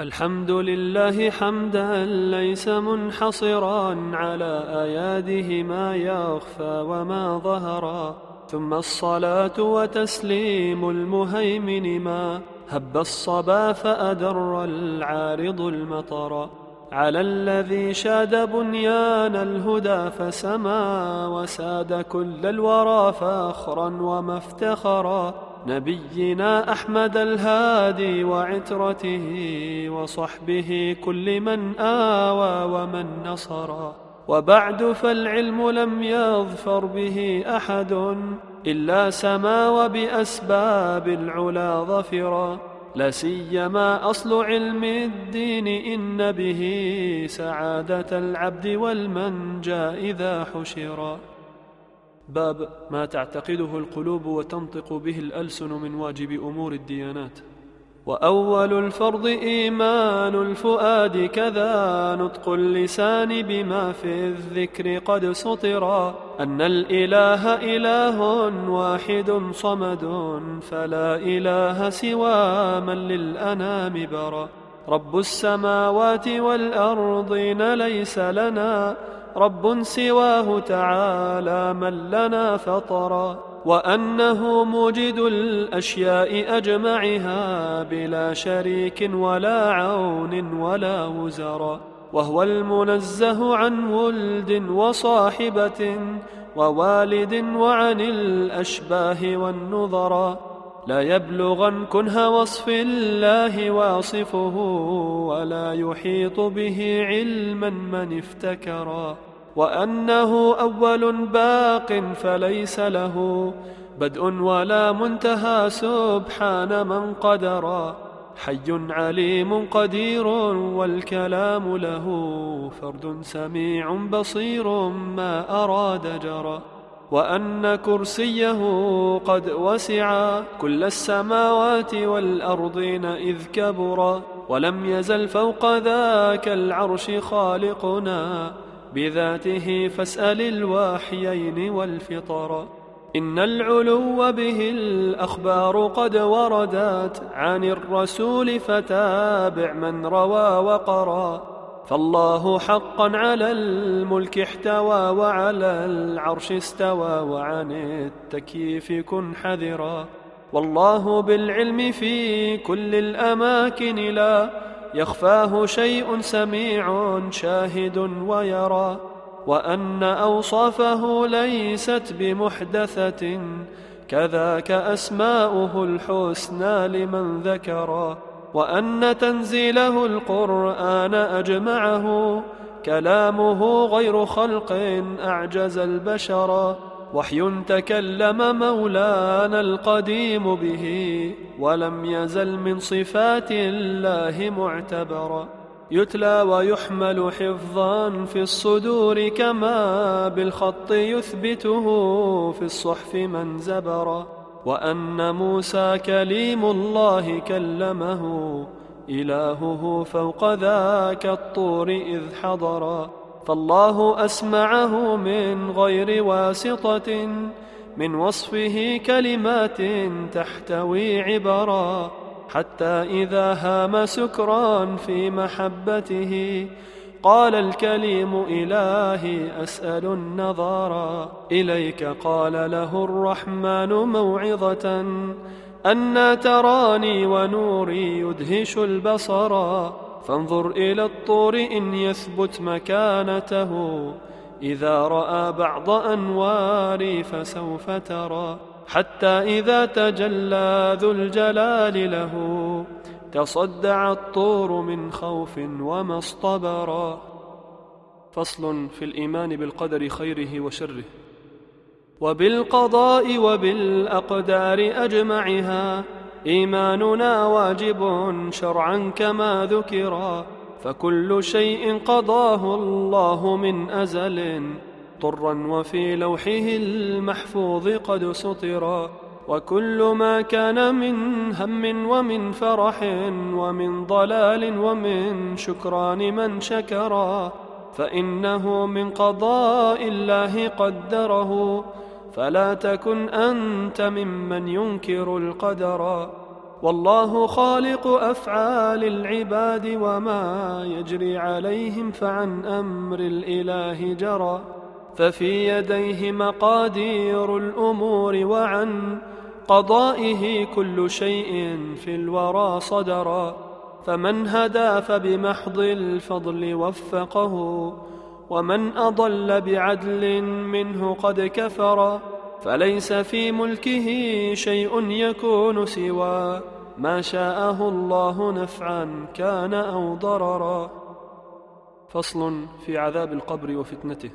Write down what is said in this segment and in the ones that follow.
الحمد لله حمدا ليس منحصرا على أياده ما يخفى وما ظهرا. ثم الصلاة وتسليم المهيمن ما هب الصبا فأدر العارض المطر. على الذي شاد بنيان الهدى فسما وساد كل الورى فاخرا ومفتخرا نبينا أحمد الهادي وعترته وصحبه كل من آوى ومن نصرا وبعد فالعلم لم يظفر به أحد إلا سما وبأسباب العلا ظفرا لسيما أصل علم الدين إن به سعادة العبد والمنجى إذا حشرا باب ما تعتقده القلوب وتنطق به الألسن من واجب أمور الديانات. وأول الفرض إيمان الفؤاد كذا نطق اللسان بما في الذكر قد سطرا. أن الإله إله واحد صمد فلا إله سوى من للأنام برا. رب السماوات والأرضين ليس لنا رب سواه تعالى من لنا فطرا وأنه موجد الأشياء أجمعها بلا شريك ولا عون ولا وزرا وهو المنزه عن ولد وصاحبة ووالد وعن الأشباه والنظرا لا يبلغن كنه وصف الله واصفه ولا يحيط به علما من افتكرا وأنه أول باق فليس له بدء ولا منتهى سبحان من قدرا حي عليم قدير والكلام له فرد سميع بصير ما أراد جرى وأن كرسيه قد وسع كل السماوات والأرضين إذ كبرا ولم يزل فوق ذاك العرش خالقنا بذاته فاسأل الواحيين والفطر إن العلو به الأخبار قد وردت عن الرسول فتابع من روى وقرأ فالله حقا على الملك احتوى وعلى العرش استوى وعن التكييف كن حذرا. والله بالعلم في كل الأماكن لا يخفاه شيء سميع شاهد ويرى. وأن أوصافه ليست بمحدثة كذاك أسماؤه الحسنى لمن ذكرا. وأن تنزيله القرآن أجمعه كلامه غير خلق أعجز البشر وحي تكلم مولانا القديم به ولم يزل من صفات الله معتبرا يتلى ويحمل حفظا في الصدور كما بالخط يثبته في الصحف من زبرا وأن موسى كليم الله كلمه. إلهه فوق ذاك الطور إذ حضرا فالله أسمعه من غير واسطة من وصفه كلمات تحتوي عبرا. حتى إذا هام سكران في محبته قال الكليم إلهي أسأل النظارا إليك قال له الرحمن موعظة أنا تراني ونوري يدهش البصرا فانظر إلى الطور إن يثبت مكانته إذا رأى بعض أنواري فسوف ترى حتى إذا تجلى ذو الجلال له تصدع الطور من خوف وما اصطبرا فصل في الإيمان بالقدر خيره وشره وبالقضاء وبالأقدار أجمعها. إيماننا واجب شرعا كما ذكرا فكل شيء قضاه الله من أزل. طرا وفي لوحه المحفوظ قد سطرا وكل ما كان من هم ومن فرح ومن ضلال ومن شكران من شكرا فإنه من قضاء الله قدره. فلا تكن أنت ممن ينكر القدر. والله خالق أفعال العباد وما يجري عليهم فعن أمر الإله جرى. ففي يديه مقادير الأمور وعن قضائه كل شيء في الورى صدرا فمن هدى فبمحض الفضل وفقه ومن أضل بعدل منه قد كفر فليس في ملكه شيء يكون سوى ما شاءه الله نفعا كان أو ضررا. فصل في عذاب القبر وفتنته.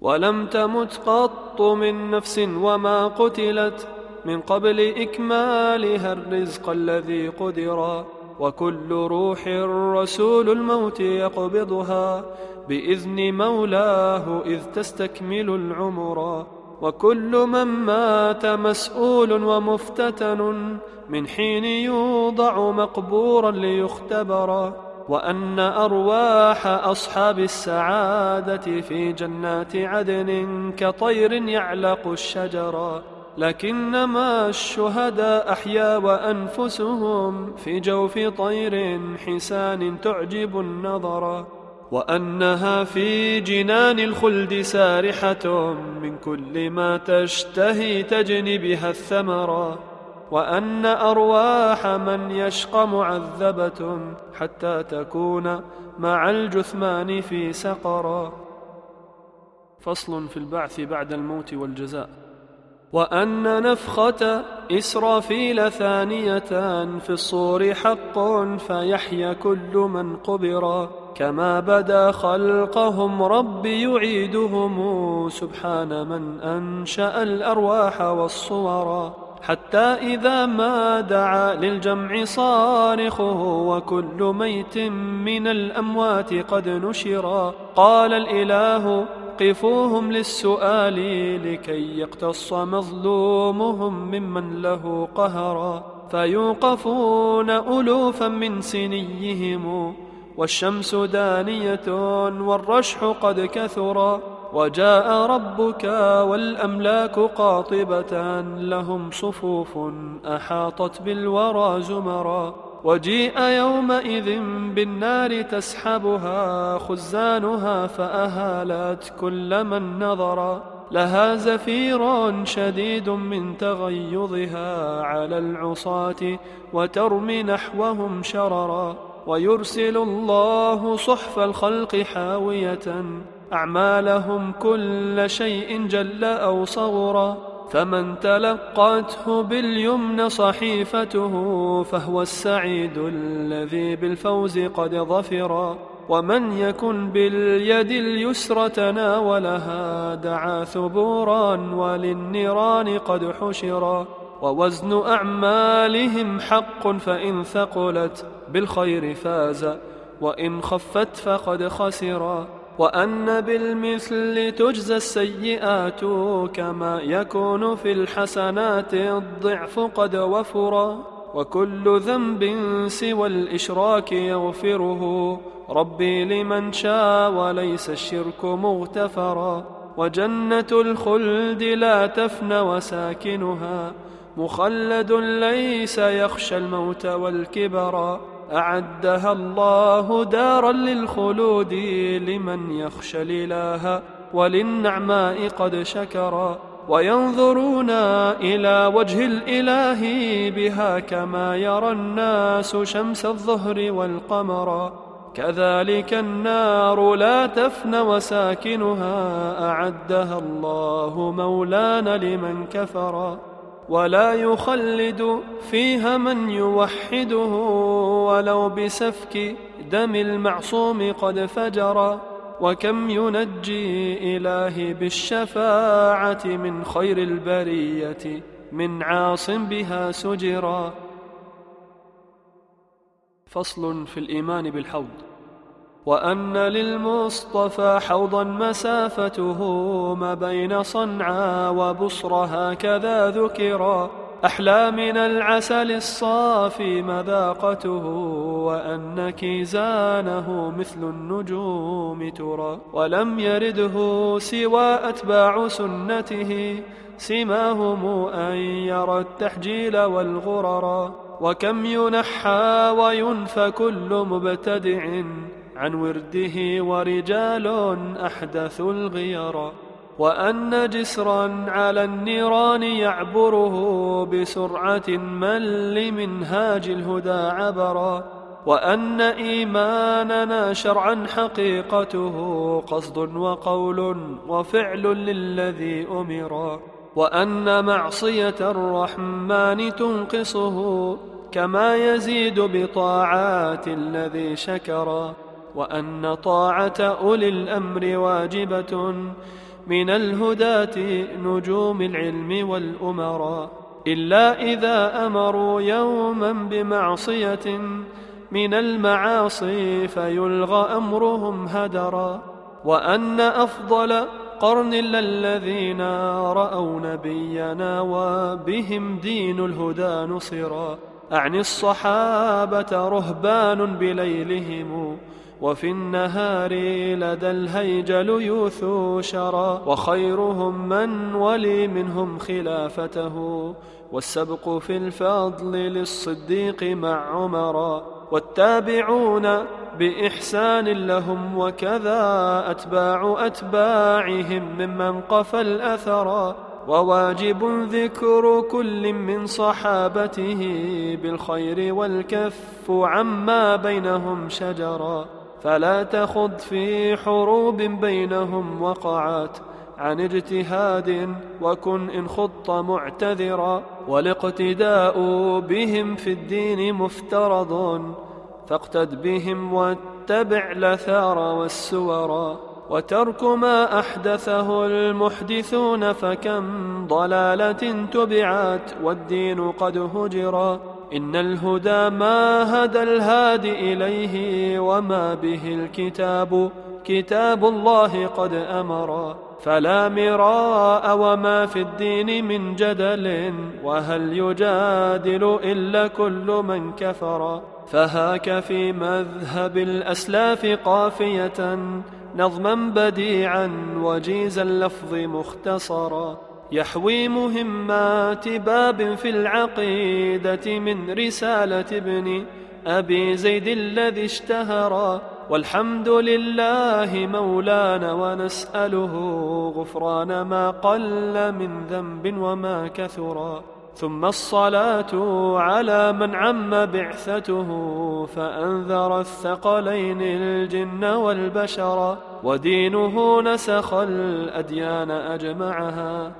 ولم تمت قط من نفس وما قتلت من قبل إكمالها الرزق الذي قدرا وكل روح رسول الموت يقبضها بإذن مولاه إذ تستكمل العمر. وكل من مات مسؤول ومفتتن من حين يوضع مقبورا ليختبر. وأن أرواح أصحاب السعادة في جنات عدن كطير يعلق الشجر. لكنما الشهداء أحيا وأنفسهم في جوف طير حسان تعجب النظر وأنها في جنان الخلد سارحة من كل ما تشتهي تجني بها الثمرة وأن أرواح من يشقى معذبة حتى تكون مع الجثمان في سقرا فصل في البعث بعد الموت والجزاء. وأن نفخة إسرافيل ثانية في الصور حق فيحيى كل من قبر كما بدا خلقهم رب يعيدهم سبحان من أنشأ الأرواح والصور حتى إذا ما دعا للجمع صارخه وكل ميت من الأموات قد نشرا قال الإله قفوهم للسؤال لكي يقتص مظلومهم ممن له قهرا فيوقفون ألوفا من سنيهم والشمس دانية والرشح قد كثرا وجاء ربك والأملاك قاطبة لهم صفوف أحاطت بالورى زمرا. وجيء يومئذ بالنار تسحبها خزانها فأهالت كل من نظر. لها زفير شديد من تغيظها على العصاة وترمي نحوهم شررا. ويرسل الله صحف الخلق حاوية. أعمالهم كل شيء جل أو صغرا. فمن تلقته باليمن صحيفته فهو السعيد الذي بالفوز قد ظفرا ومن يكن باليد اليسرى تناولها دعا ثبورا وللنيران قد حشرا ووزن أعمالهم حق فإن ثقلت بالخير فاز وإن خفت فقد خسرا وأن بالمثل تجزى السيئات كما يكون في الحسنات الضعف قد وفرا وكل ذنب سوى الإشراك يغفره ربي لمن شاء وليس الشرك مغتفرا وجنة الخلد لا تفنى وساكنها مخلد ليس يخشى الموت والكبرا أعدها الله دارا للخلود لمن يخشى الإله وللنعماء قد شكرا وينظرون إلى وجه الإله بها كما يرى الناس شمس الظهر والقمر. كذلك النار لا تفنى وساكنها أعدها الله مولانا لمن كفر. ولا يخلد فيها من يوحده ولو بسفك دم المعصوم قد فجر. وكم ينجي إلهي بالشفاعة من خير البرية من عاص بها سجرا. فصل في الإيمان بالحوض. وأن للمصطفى حوضا مسافته ما بين صنعاء وبصر هكذا ذكرا. أحلى من العسل الصافي مذاقته وأن كيزانه مثل النجوم ترى. ولم يرده سوى أتباع سنته سماهم أن يرى التحجيل والغررا وكم ينحى وينفى كل مبتدع عن ورده ورجال أحدثوا الغيرا وأن جسرا على النيران يعبره بسرعة من لمنهاج الهدى عبرا وأن إيماننا شرعا حقيقته قصد وقول وفعل للذي أمرا وأن معصية الرحمن تنقصه كما يزيد بطاعات الذي شكرا وأن طاعة أولي الأمر واجبة من الهداة نجوم العلم والأمراء إلا إذا أمروا يوما بمعصية من المعاصي فيلغى أمرهم هدرا. وأن أفضل قرن للذين رأوا نبينا وبهم دين الهدى نصرا. أعني الصحابة رهبان بليلهم وفي النهار لدى الهيجل يوث شرى وخيرهم من ولي منهم خلافته. والسبق في الفضل للصديق مع عمرا والتابعون بإحسان لهم وكذا أتباع أتباعهم ممن قفى الأثرا وواجب ذكر كل من صحابته بالخير والكف عما بينهم شجرا. فلا تخض في حروب بينهم وقعات عن اجتهاد وكن إن خط معتذرا والاقتداء بهم في الدين مفترض فاقتد بهم واتبع الأثار والسورا وترك ما أحدثه المحدثون فكم ضلالة تبعت والدين قد هجرا إن الهدى ما هدى الهادي إليه وما به الكتاب كتاب الله قد أمرا فلا مراء وما في الدين من جدل وهل يجادل إلا كل من كفر. فهاك في مذهب الأسلاف قافية نظما بديعا وجيز اللفظ مختصرا. يحوي مهمات باب في العقيدة من رسالة ابن أبي زيد الذي اشتهرا والحمد لله مولانا ونسأله غفران ما قل من ذنب وما كثرا ثم الصلاة على من عم بعثته فأنذر الثقلين الجن والبشر ودينه نسخ الأديان أجمعها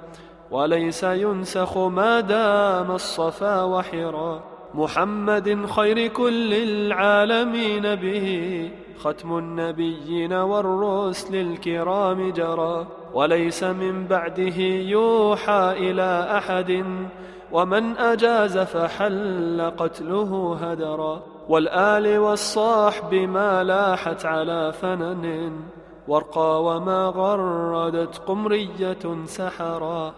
وليس ينسخ ما دام الصفا وحرا محمد خير كل العالمين به ختم النبيين والرسل الكرام جرى وليس من بعده يوحى إلى أحد ومن أجاز فحل قتله هدرا والآل والصاحب ما لاحت على فنن وارقى وما غردت قمرية سحرا